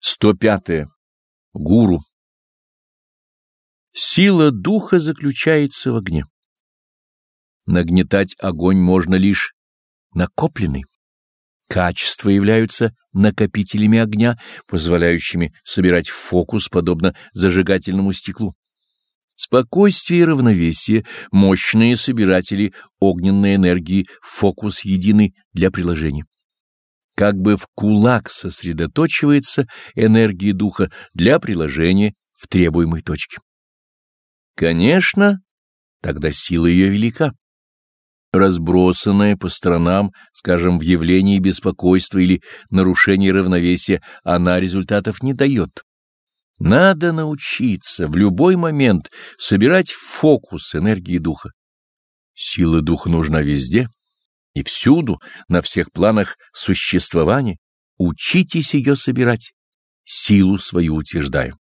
105. -е. Гуру. Сила духа заключается в огне. Нагнетать огонь можно лишь накопленный. Качества являются накопителями огня, позволяющими собирать фокус, подобно зажигательному стеклу. Спокойствие и равновесие — мощные собиратели огненной энергии, фокус единый для приложения как бы в кулак сосредоточивается энергия духа для приложения в требуемой точке. Конечно, тогда сила ее велика. Разбросанная по сторонам, скажем, в явлении беспокойства или нарушении равновесия, она результатов не дает. Надо научиться в любой момент собирать фокус энергии духа. Сила духа нужна везде и всюду, на всех планах существования, учитесь ее собирать, силу свою утверждаю.